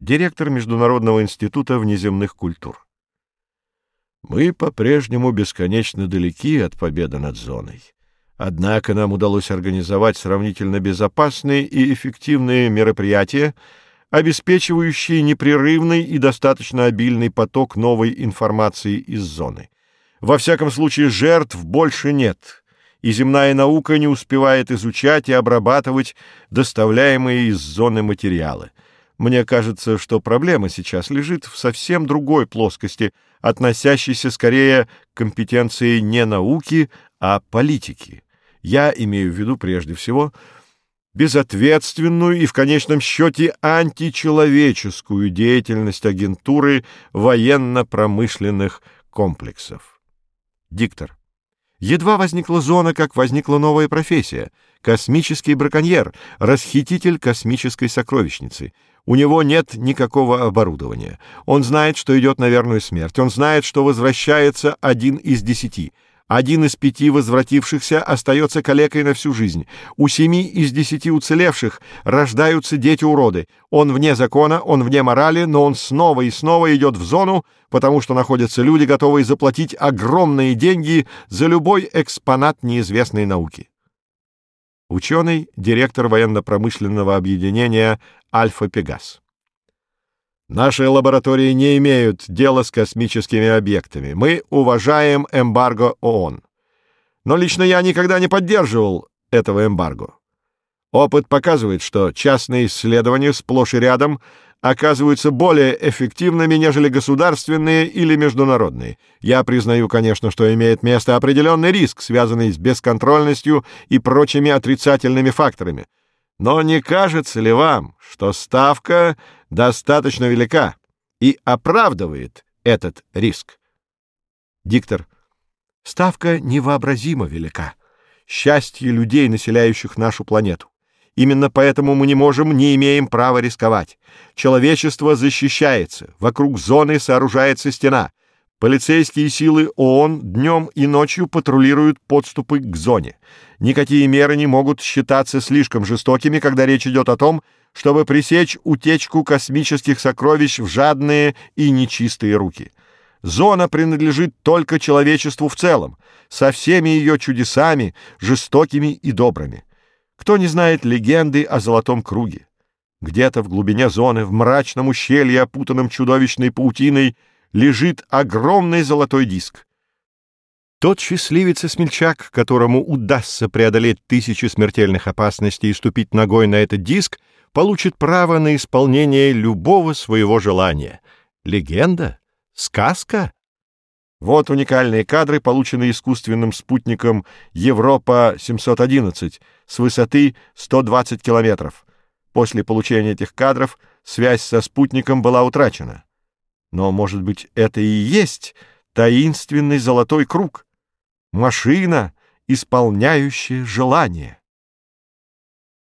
директор Международного института внеземных культур. Мы по-прежнему бесконечно далеки от победы над зоной. Однако нам удалось организовать сравнительно безопасные и эффективные мероприятия, обеспечивающие непрерывный и достаточно обильный поток новой информации из зоны. Во всяком случае, жертв больше нет, и земная наука не успевает изучать и обрабатывать доставляемые из зоны материалы. Мне кажется, что проблема сейчас лежит в совсем другой плоскости, относящейся скорее к компетенции не науки, а политики. Я имею в виду прежде всего безответственную и в конечном счете античеловеческую деятельность агентуры военно-промышленных комплексов. Диктор. Едва возникла зона, как возникла новая профессия — космический браконьер, расхититель космической сокровищницы. У него нет никакого оборудования. Он знает, что идет на верную смерть. Он знает, что возвращается один из десяти — один из пяти возвратившихся остается калекой на всю жизнь. У семи из десяти уцелевших рождаются дети-уроды. Он вне закона, он вне морали, но он снова и снова идет в зону, потому что находятся люди, готовые заплатить огромные деньги за любой экспонат неизвестной науки. Ученый, директор военно-промышленного объединения «Альфа-Пегас». Наши лаборатории не имеют дела с космическими объектами. Мы уважаем эмбарго ООН. Но лично я никогда не поддерживал этого эмбарго. Опыт показывает, что частные исследования сплошь и рядом оказываются более эффективными, нежели государственные или международные. Я признаю, конечно, что имеет место определенный риск, связанный с бесконтрольностью и прочими отрицательными факторами. Но не кажется ли вам, что ставка достаточно велика и оправдывает этот риск? Диктор. Ставка невообразимо велика. Счастье людей, населяющих нашу планету. Именно поэтому мы не можем, не имеем права рисковать. Человечество защищается. Вокруг зоны сооружается стена. Полицейские силы ООН днем и ночью патрулируют подступы к зоне. Никакие меры не могут считаться слишком жестокими, когда речь идет о том, чтобы пресечь утечку космических сокровищ в жадные и нечистые руки. Зона принадлежит только человечеству в целом, со всеми ее чудесами, жестокими и добрыми. Кто не знает легенды о Золотом Круге? Где-то в глубине зоны, в мрачном ущелье, опутанном чудовищной паутиной, лежит огромный золотой диск. Тот счастливец и смельчак, которому удастся преодолеть тысячи смертельных опасностей и ступить ногой на этот диск, получит право на исполнение любого своего желания. Легенда? Сказка? Вот уникальные кадры, полученные искусственным спутником Европа-711 с высоты 120 километров. После получения этих кадров связь со спутником была утрачена. Но, может быть, это и есть таинственный золотой круг? Машина, исполняющая желание.